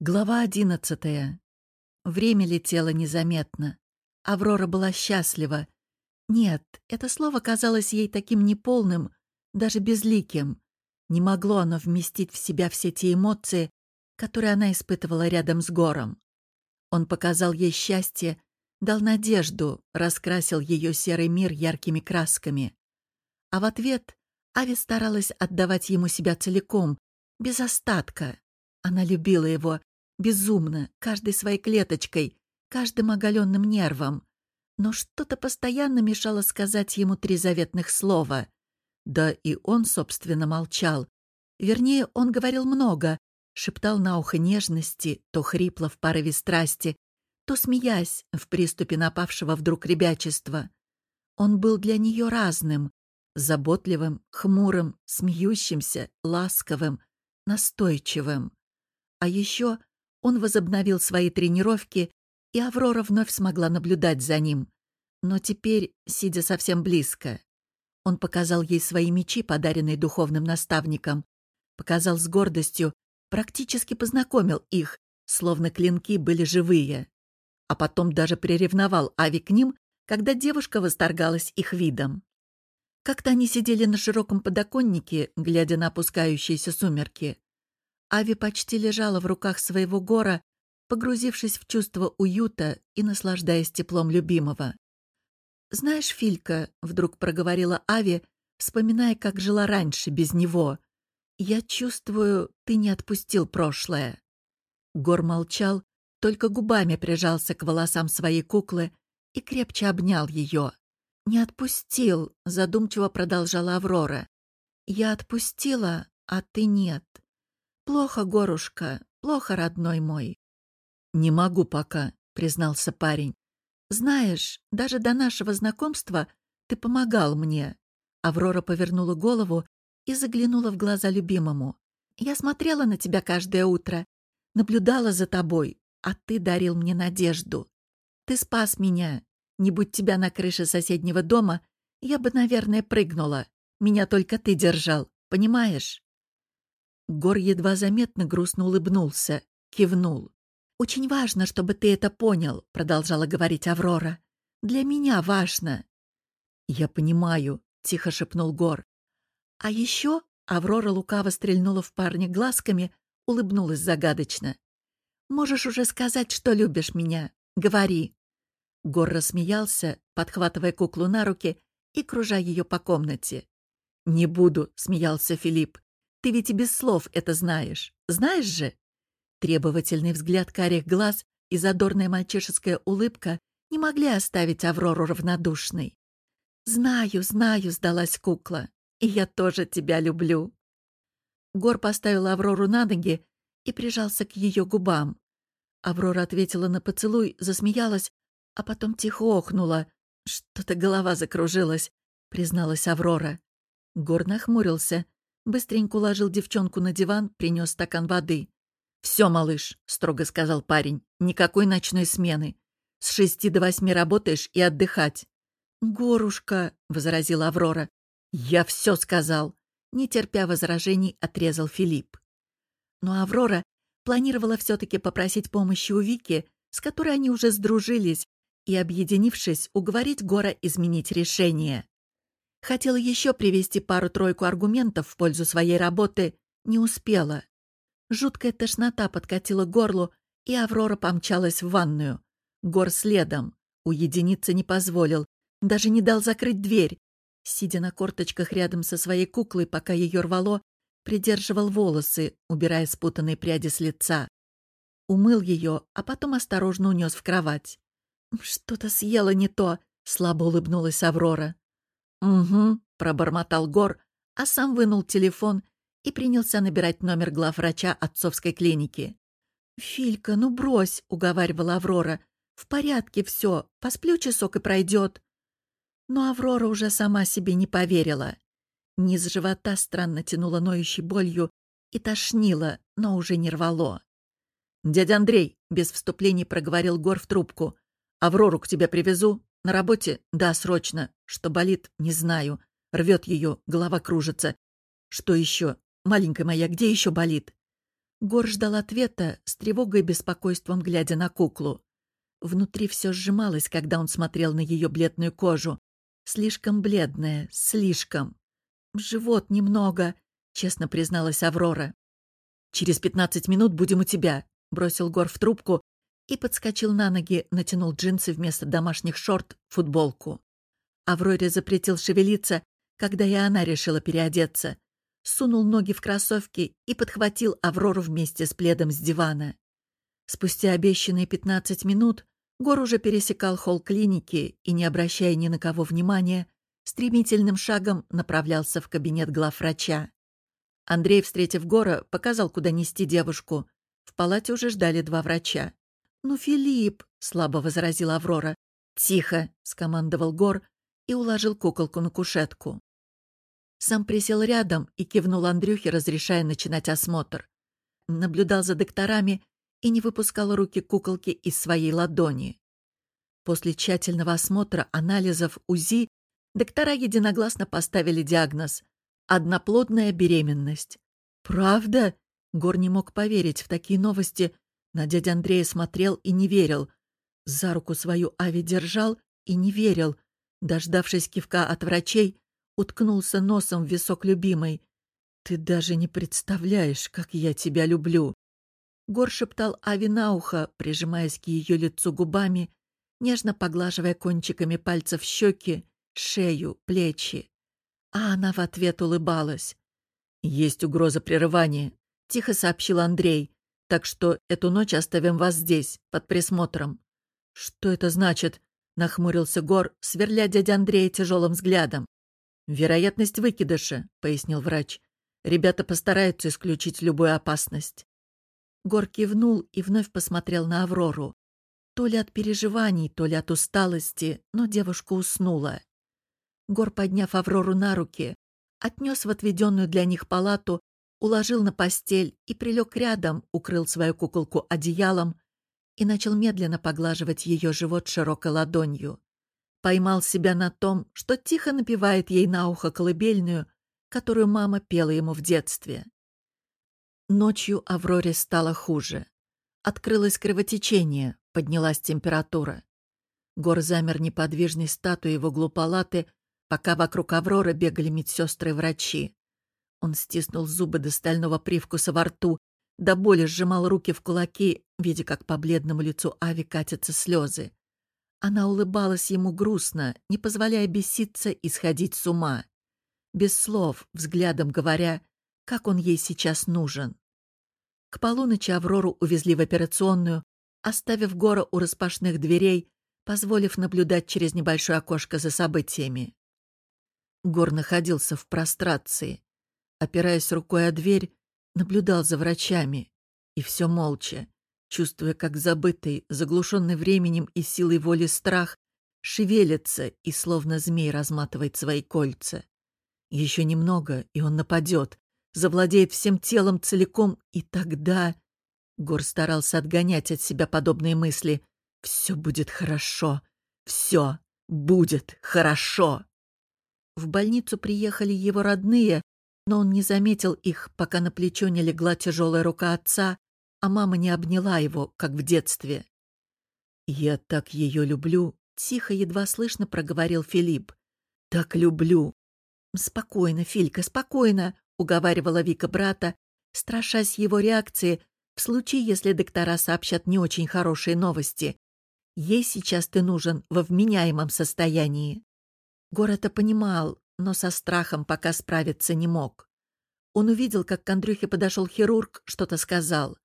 Глава одиннадцатая. Время летело незаметно. Аврора была счастлива. Нет, это слово казалось ей таким неполным, даже безликим. Не могло оно вместить в себя все те эмоции, которые она испытывала рядом с Гором. Он показал ей счастье, дал надежду, раскрасил ее серый мир яркими красками. А в ответ Ави старалась отдавать ему себя целиком, без остатка. Она любила его, безумно, каждой своей клеточкой, каждым оголенным нервом. Но что-то постоянно мешало сказать ему три заветных слова. Да и он, собственно, молчал. Вернее, он говорил много, шептал на ухо нежности, то хрипло в порыве страсти, то смеясь в приступе напавшего вдруг ребячества. Он был для нее разным, заботливым, хмурым, смеющимся, ласковым, настойчивым. А еще он возобновил свои тренировки, и Аврора вновь смогла наблюдать за ним. Но теперь, сидя совсем близко, он показал ей свои мечи, подаренные духовным наставником, показал с гордостью, практически познакомил их, словно клинки были живые. А потом даже приревновал Ави к ним, когда девушка восторгалась их видом. Как-то они сидели на широком подоконнике, глядя на опускающиеся сумерки. Ави почти лежала в руках своего гора, погрузившись в чувство уюта и наслаждаясь теплом любимого. «Знаешь, Филька», — вдруг проговорила Ави, вспоминая, как жила раньше без него, «я чувствую, ты не отпустил прошлое». Гор молчал, только губами прижался к волосам своей куклы и крепче обнял ее. «Не отпустил», — задумчиво продолжала Аврора. «Я отпустила, а ты нет. «Плохо, горушка, плохо, родной мой». «Не могу пока», — признался парень. «Знаешь, даже до нашего знакомства ты помогал мне». Аврора повернула голову и заглянула в глаза любимому. «Я смотрела на тебя каждое утро, наблюдала за тобой, а ты дарил мне надежду. Ты спас меня. Не будь тебя на крыше соседнего дома, я бы, наверное, прыгнула. Меня только ты держал, понимаешь?» Гор едва заметно грустно улыбнулся, кивнул. «Очень важно, чтобы ты это понял», — продолжала говорить Аврора. «Для меня важно». «Я понимаю», — тихо шепнул Гор. «А еще...» — Аврора лукаво стрельнула в парня глазками, улыбнулась загадочно. «Можешь уже сказать, что любишь меня. Говори». Гор рассмеялся, подхватывая куклу на руки и кружа ее по комнате. «Не буду», — смеялся Филипп. Ты ведь и без слов это знаешь. Знаешь же?» Требовательный взгляд карих глаз и задорная мальчишеская улыбка не могли оставить Аврору равнодушной. «Знаю, знаю», — сдалась кукла. «И я тоже тебя люблю». Гор поставил Аврору на ноги и прижался к ее губам. Аврора ответила на поцелуй, засмеялась, а потом тихо охнула. «Что-то голова закружилась», — призналась Аврора. Гор нахмурился — Быстренько уложил девчонку на диван, принес стакан воды. «Все, малыш», — строго сказал парень, — «никакой ночной смены. С шести до восьми работаешь и отдыхать». «Горушка», — возразила Аврора. «Я все сказал», — не терпя возражений, отрезал Филипп. Но Аврора планировала все-таки попросить помощи у Вики, с которой они уже сдружились, и, объединившись, уговорить Гора изменить решение. Хотела еще привести пару-тройку аргументов в пользу своей работы, не успела. Жуткая тошнота подкатила к горлу, и Аврора помчалась в ванную. Гор следом. Уединиться не позволил, даже не дал закрыть дверь. Сидя на корточках рядом со своей куклой, пока ее рвало, придерживал волосы, убирая спутанные пряди с лица. Умыл ее, а потом осторожно унес в кровать. «Что-то съела не то», — слабо улыбнулась Аврора. «Угу», — пробормотал Гор, а сам вынул телефон и принялся набирать номер главврача отцовской клиники. «Филька, ну брось», — уговаривала Аврора. «В порядке все, посплю часок и пройдет». Но Аврора уже сама себе не поверила. Низ живота странно тянуло ноющей болью и тошнило, но уже не рвало. «Дядя Андрей», — без вступлений проговорил Гор в трубку, — «Аврору к тебе привезу?» На работе? Да, срочно. Что болит? Не знаю. Рвет ее, голова кружится. Что еще? Маленькая моя, где еще болит? Гор ждал ответа, с тревогой и беспокойством глядя на куклу. Внутри все сжималось, когда он смотрел на ее бледную кожу. Слишком бледная, слишком. «Живот немного», — честно призналась Аврора. «Через пятнадцать минут будем у тебя», — бросил Гор в трубку и подскочил на ноги, натянул джинсы вместо домашних шорт, футболку. Авроре запретил шевелиться, когда и она решила переодеться. Сунул ноги в кроссовки и подхватил Аврору вместе с пледом с дивана. Спустя обещанные пятнадцать минут Гор уже пересекал холл клиники и, не обращая ни на кого внимания, стремительным шагом направлялся в кабинет главврача. Андрей, встретив Гора, показал, куда нести девушку. В палате уже ждали два врача. «Ну, Филипп!» — слабо возразила Аврора. «Тихо!» — скомандовал Гор и уложил куколку на кушетку. Сам присел рядом и кивнул Андрюхе, разрешая начинать осмотр. Наблюдал за докторами и не выпускал руки куколки из своей ладони. После тщательного осмотра, анализов, УЗИ, доктора единогласно поставили диагноз — одноплодная беременность. «Правда?» Гор не мог поверить в такие новости, на дядя Андрея смотрел и не верил. За руку свою Ави держал и не верил. Дождавшись кивка от врачей, уткнулся носом в висок любимой. «Ты даже не представляешь, как я тебя люблю!» Гор шептал Ави на ухо, прижимаясь к ее лицу губами, нежно поглаживая кончиками пальцев щеки, шею, плечи. А она в ответ улыбалась. «Есть угроза прерывания», — тихо сообщил Андрей. Так что эту ночь оставим вас здесь, под присмотром». «Что это значит?» — нахмурился Гор, сверля дядя Андрея тяжелым взглядом. «Вероятность выкидыша», — пояснил врач. «Ребята постараются исключить любую опасность». Гор кивнул и вновь посмотрел на Аврору. То ли от переживаний, то ли от усталости, но девушка уснула. Гор, подняв Аврору на руки, отнес в отведенную для них палату уложил на постель и прилег рядом, укрыл свою куколку одеялом и начал медленно поглаживать ее живот широкой ладонью. Поймал себя на том, что тихо напевает ей на ухо колыбельную, которую мама пела ему в детстве. Ночью Авроре стало хуже. Открылось кровотечение, поднялась температура. Гор замер неподвижной статуей в углу палаты, пока вокруг Авроры бегали медсестры и врачи. Он стиснул зубы до стального привкуса во рту, до боли сжимал руки в кулаки, видя, как по бледному лицу Ави катятся слезы. Она улыбалась ему грустно, не позволяя беситься и сходить с ума. Без слов, взглядом говоря, как он ей сейчас нужен. К полуночи Аврору увезли в операционную, оставив Гора у распашных дверей, позволив наблюдать через небольшое окошко за событиями. Гор находился в прострации опираясь рукой о дверь, наблюдал за врачами. И все молча, чувствуя, как забытый, заглушенный временем и силой воли страх шевелится и словно змей разматывает свои кольца. Еще немного, и он нападет, завладеет всем телом целиком, и тогда... Гор старался отгонять от себя подобные мысли. «Все будет хорошо. Все будет хорошо». В больницу приехали его родные, но он не заметил их, пока на плечо не легла тяжелая рука отца, а мама не обняла его, как в детстве. «Я так ее люблю», — тихо, едва слышно проговорил Филипп. «Так люблю». «Спокойно, Филька, спокойно», — уговаривала Вика брата, страшась его реакции в случае, если доктора сообщат не очень хорошие новости. Ей сейчас ты нужен во вменяемом состоянии. Гор это понимал, но со страхом пока справиться не мог. Он увидел, как к Андрюхе подошел хирург, что-то сказал.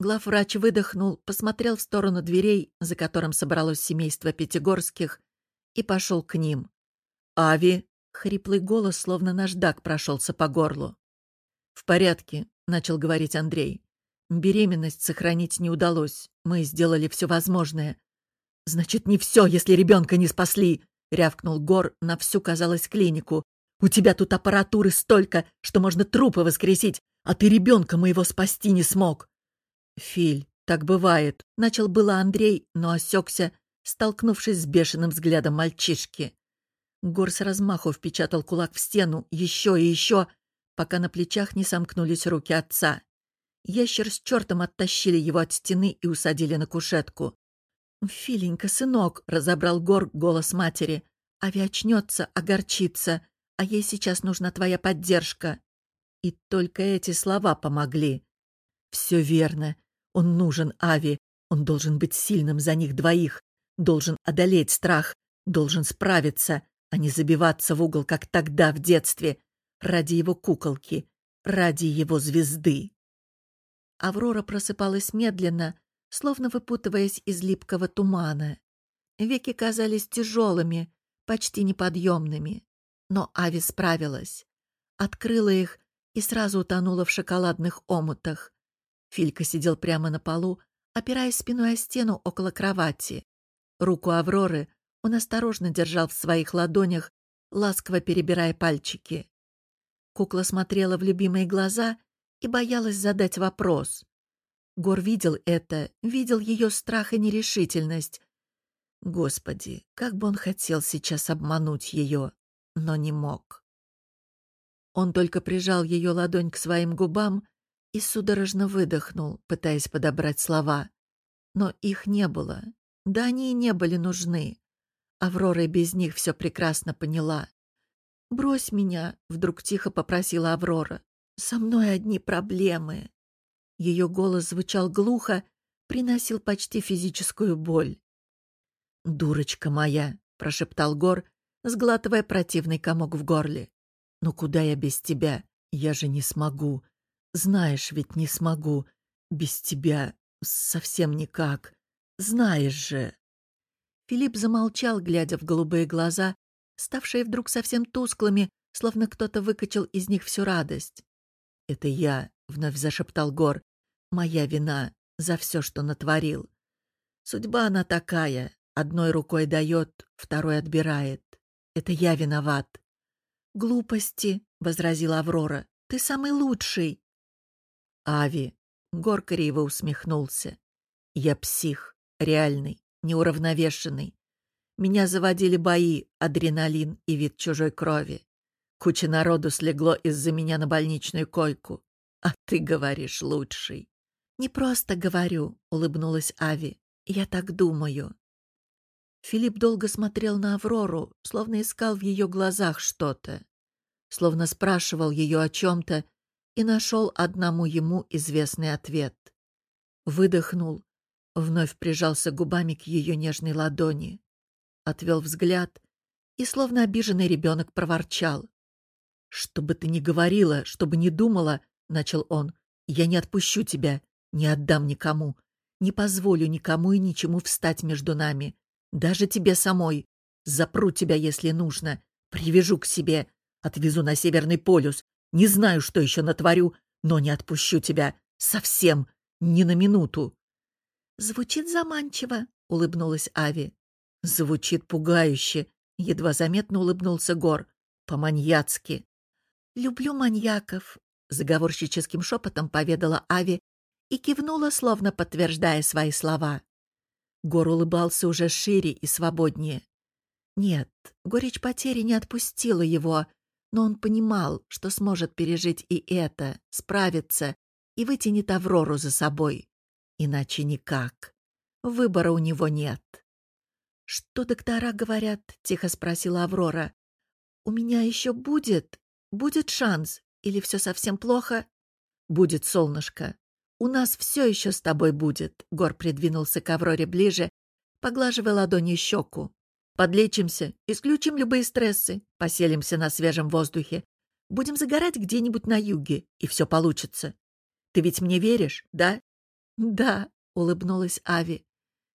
Главврач выдохнул, посмотрел в сторону дверей, за которым собралось семейство Пятигорских, и пошел к ним. «Ави!» — хриплый голос, словно наждак, прошелся по горлу. «В порядке», — начал говорить Андрей. «Беременность сохранить не удалось. Мы сделали все возможное». «Значит, не все, если ребенка не спасли!» — рявкнул Гор на всю, казалось, клинику. «У тебя тут аппаратуры столько, что можно трупы воскресить, а ты ребенка моего спасти не смог!» «Филь, так бывает», — начал было Андрей, но осекся, столкнувшись с бешеным взглядом мальчишки. Гор с размаху впечатал кулак в стену, еще и еще, пока на плечах не сомкнулись руки отца. Ящер с чертом оттащили его от стены и усадили на кушетку. «Филенька, сынок!» — разобрал Гор голос матери. «Ави очнется, огорчится, а ей сейчас нужна твоя поддержка». И только эти слова помогли. «Все верно. Он нужен Ави. Он должен быть сильным за них двоих. Должен одолеть страх. Должен справиться, а не забиваться в угол, как тогда в детстве. Ради его куколки. Ради его звезды». Аврора просыпалась медленно, словно выпутываясь из липкого тумана. Веки казались тяжелыми, почти неподъемными. Но Ави справилась. Открыла их и сразу утонула в шоколадных омутах. Филька сидел прямо на полу, опираясь спиной о стену около кровати. Руку Авроры он осторожно держал в своих ладонях, ласково перебирая пальчики. Кукла смотрела в любимые глаза и боялась задать вопрос. Гор видел это, видел ее страх и нерешительность. Господи, как бы он хотел сейчас обмануть ее, но не мог. Он только прижал ее ладонь к своим губам и судорожно выдохнул, пытаясь подобрать слова. Но их не было. Да они и не были нужны. Аврора без них все прекрасно поняла. «Брось меня», — вдруг тихо попросила Аврора. «Со мной одни проблемы». Ее голос звучал глухо, приносил почти физическую боль. «Дурочка моя», — прошептал Гор, сглатывая противный комок в горле. «Ну куда я без тебя? Я же не смогу. Знаешь, ведь не смогу. Без тебя совсем никак. Знаешь же». Филипп замолчал, глядя в голубые глаза, ставшие вдруг совсем тусклыми, словно кто-то выкачал из них всю радость. «Это я», — вновь зашептал Гор. Моя вина за все, что натворил. Судьба она такая. Одной рукой дает, второй отбирает. Это я виноват. «Глупости», — возразила Аврора. «Ты самый лучший». «Ави», — Гор криво усмехнулся. «Я псих, реальный, неуравновешенный. Меня заводили бои, адреналин и вид чужой крови. Куча народу слегло из-за меня на больничную койку. А ты говоришь лучший. «Не просто говорю», — улыбнулась Ави. «Я так думаю». Филипп долго смотрел на Аврору, словно искал в ее глазах что-то, словно спрашивал ее о чем-то и нашел одному ему известный ответ. Выдохнул, вновь прижался губами к ее нежной ладони, отвел взгляд и, словно обиженный ребенок, проворчал. «Что бы ты ни говорила, что бы ни думала, — начал он, — я не отпущу тебя. Не отдам никому. Не позволю никому и ничему встать между нами. Даже тебе самой. Запру тебя, если нужно. Привяжу к себе. Отвезу на Северный полюс. Не знаю, что еще натворю, но не отпущу тебя. Совсем. Ни на минуту. Звучит заманчиво, улыбнулась Ави. Звучит пугающе. Едва заметно улыбнулся Гор. По-маньяцки. «Люблю маньяков», — заговорщическим шепотом поведала Ави, и кивнула, словно подтверждая свои слова. Гор улыбался уже шире и свободнее. Нет, горечь потери не отпустила его, но он понимал, что сможет пережить и это, справиться и вытянет Аврору за собой. Иначе никак. Выбора у него нет. «Что доктора говорят?» — тихо спросила Аврора. «У меня еще будет? Будет шанс? Или все совсем плохо?» «Будет, солнышко. «У нас все еще с тобой будет», — Гор придвинулся к Авроре ближе, поглаживая ладонью щеку. «Подлечимся, исключим любые стрессы, поселимся на свежем воздухе. Будем загорать где-нибудь на юге, и все получится. Ты ведь мне веришь, да?» «Да», — улыбнулась Ави.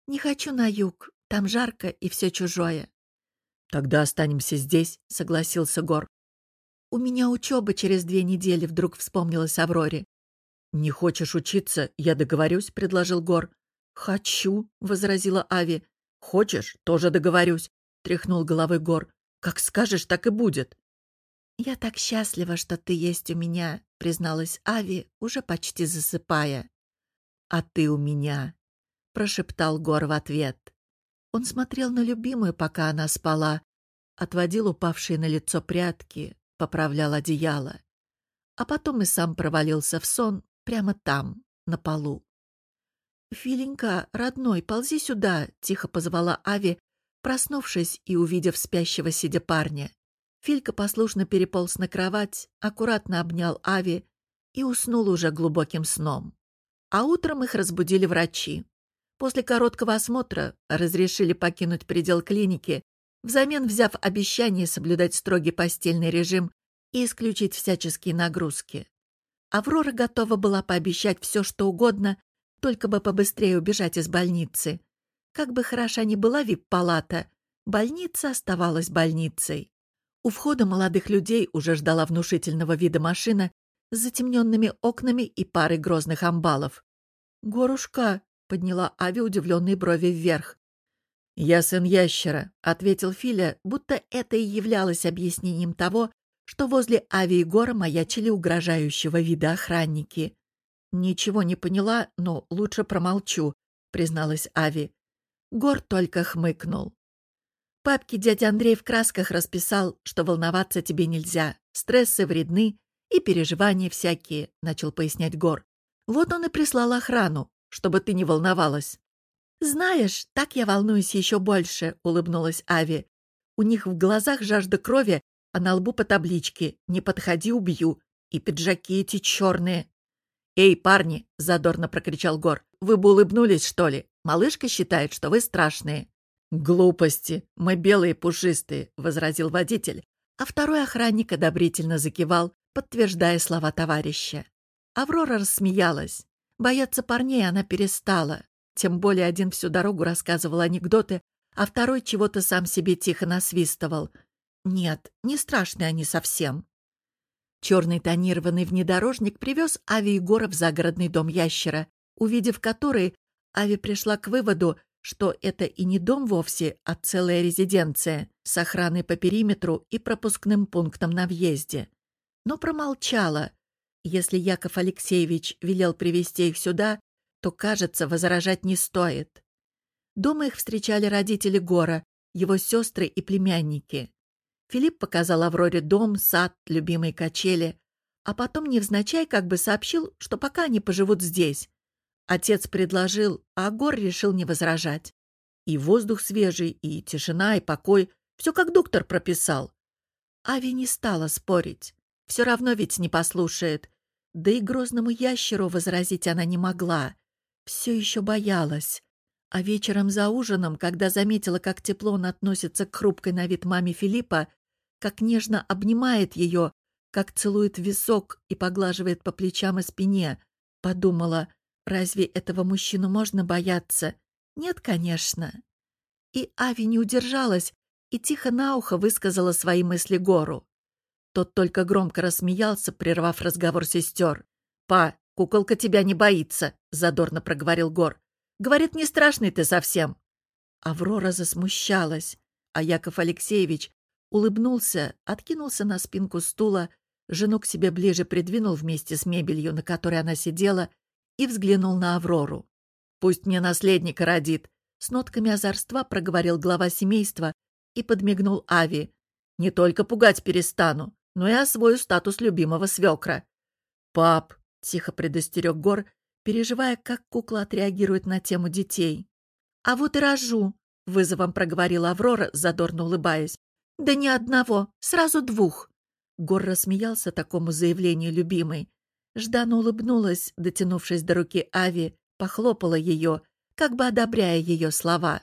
«Не хочу на юг, там жарко и все чужое». «Тогда останемся здесь», — согласился Гор. «У меня учеба через две недели», — вдруг вспомнилась Авроре. «Не хочешь учиться? Я договорюсь», — предложил Гор. «Хочу», — возразила Ави. «Хочешь? Тоже договорюсь», — тряхнул головой Гор. «Как скажешь, так и будет». «Я так счастлива, что ты есть у меня», — призналась Ави, уже почти засыпая. «А ты у меня», — прошептал Гор в ответ. Он смотрел на любимую, пока она спала, отводил упавшие на лицо прятки, поправлял одеяло. А потом и сам провалился в сон, прямо там, на полу. «Филенька, родной, ползи сюда!» — тихо позвала Ави, проснувшись и увидев спящего сидя парня. Филька послушно переполз на кровать, аккуратно обнял Ави и уснул уже глубоким сном. А утром их разбудили врачи. После короткого осмотра разрешили покинуть предел клиники, взамен взяв обещание соблюдать строгий постельный режим и исключить всяческие нагрузки. Аврора готова была пообещать все, что угодно, только бы побыстрее убежать из больницы. Как бы хороша ни была вип-палата, больница оставалась больницей. У входа молодых людей уже ждала внушительного вида машина с затемненными окнами и парой грозных амбалов. «Горушка!» — подняла Ави удивленные брови вверх. «Я сын ящера», — ответил Филя, будто это и являлось объяснением того, что возле Ави и Гора маячили угрожающего вида охранники. «Ничего не поняла, но лучше промолчу», — призналась Ави. Гор только хмыкнул. Папке дядя Андрей в красках расписал, что волноваться тебе нельзя. Стрессы вредны и переживания всякие, — начал пояснять Гор. Вот он и прислал охрану, чтобы ты не волновалась. «Знаешь, так я волнуюсь еще больше», — улыбнулась Ави. «У них в глазах жажда крови, а на лбу по табличке «Не подходи, убью». И пиджаки эти черные». «Эй, парни!» — задорно прокричал Гор. «Вы бы улыбнулись, что ли? Малышка считает, что вы страшные». «Глупости! Мы белые пушистые!» — возразил водитель, а второй охранник одобрительно закивал, подтверждая слова товарища. Аврора рассмеялась. Бояться парней она перестала. Тем более один всю дорогу рассказывал анекдоты, а второй чего-то сам себе тихо насвистывал. Нет, не страшные они совсем. Черный тонированный внедорожник привез Ави Егора в загородный дом ящера, увидев который, Ави пришла к выводу, что это и не дом вовсе, а целая резиденция с охраной по периметру и пропускным пунктом на въезде. Но промолчала. Если Яков Алексеевич велел привести их сюда, то, кажется, возражать не стоит. Дома их встречали родители Гора, его сестры и племянники. Филипп показал Авроре дом, сад, любимые качели, а потом невзначай как бы сообщил, что пока они поживут здесь, Отец предложил, а Гор решил не возражать. И воздух свежий, и тишина, и покой. Все как доктор прописал. Ави не стала спорить. Все равно ведь не послушает. Да и грозному ящеру возразить она не могла. Все еще боялась. А вечером за ужином, когда заметила, как тепло он относится к хрупкой на вид маме Филиппа, как нежно обнимает ее, как целует висок и поглаживает по плечам и спине, подумала, Разве этого мужчину можно бояться? Нет, конечно. И Ави не удержалась и тихо на ухо высказала свои мысли Гору. Тот только громко рассмеялся, прервав разговор сестер. «Па, куколка тебя не боится», — задорно проговорил Гор. «Говорит, не страшный ты совсем». Аврора засмущалась, а Яков Алексеевич улыбнулся, откинулся на спинку стула, жену к себе ближе придвинул вместе с мебелью, на которой она сидела, и взглянул на Аврору. «Пусть мне наследника родит», — с нотками озорства проговорил глава семейства и подмигнул Ави. «Не только пугать перестану, но и освою статус любимого свекра». «Пап», — тихо предостерег Гор, переживая, как кукла отреагирует на тему детей. «А вот и рожу», — вызовом проговорила Аврора, задорно улыбаясь. «Да ни одного, сразу двух». Гор рассмеялся такому заявлению любимой. Ждана улыбнулась, дотянувшись до руки Ави, похлопала ее, как бы одобряя ее слова.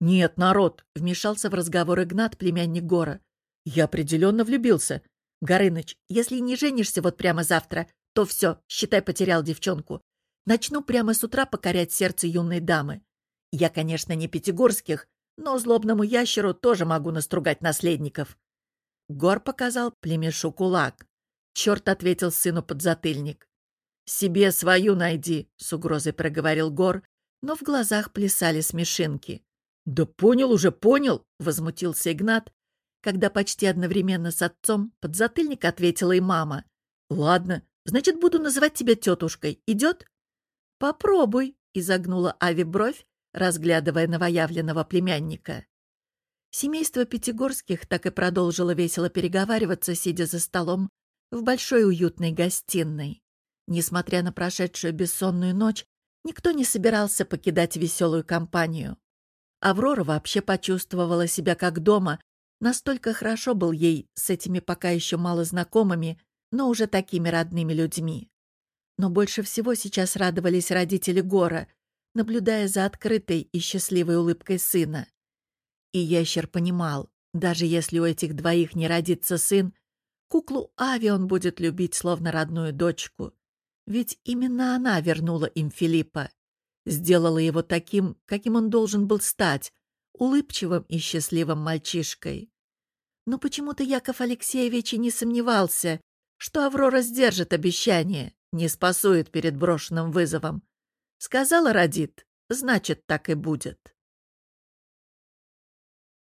«Нет, народ!» — вмешался в разговор Игнат, племянник Гора. «Я определенно влюбился. Горыныч, если не женишься вот прямо завтра, то все, считай, потерял девчонку. Начну прямо с утра покорять сердце юной дамы. Я, конечно, не Пятигорских, но злобному ящеру тоже могу настругать наследников». Гор показал племешу кулак. Черт ответил сыну подзатыльник. «Себе свою найди», — с угрозой проговорил Гор, но в глазах плясали смешинки. «Да понял уже, понял!» — возмутился Игнат, когда почти одновременно с отцом подзатыльник ответила и мама. «Ладно, значит, буду называть тебя тетушкой. Идет?» «Попробуй», — изогнула Ави бровь, разглядывая новоявленного племянника. Семейство Пятигорских так и продолжило весело переговариваться, сидя за столом в большой уютной гостиной. Несмотря на прошедшую бессонную ночь, никто не собирался покидать веселую компанию. Аврора вообще почувствовала себя как дома, настолько хорошо был ей с этими пока еще мало знакомыми, но уже такими родными людьми. Но больше всего сейчас радовались родители Гора, наблюдая за открытой и счастливой улыбкой сына. И ящер понимал, даже если у этих двоих не родится сын, куклу Ави он будет любить словно родную дочку. Ведь именно она вернула им Филиппа, сделала его таким, каким он должен был стать, улыбчивым и счастливым мальчишкой. Но почему-то Яков Алексеевич и не сомневался, что Аврора сдержит обещание, не спасует перед брошенным вызовом. Сказала родит, значит, так и будет.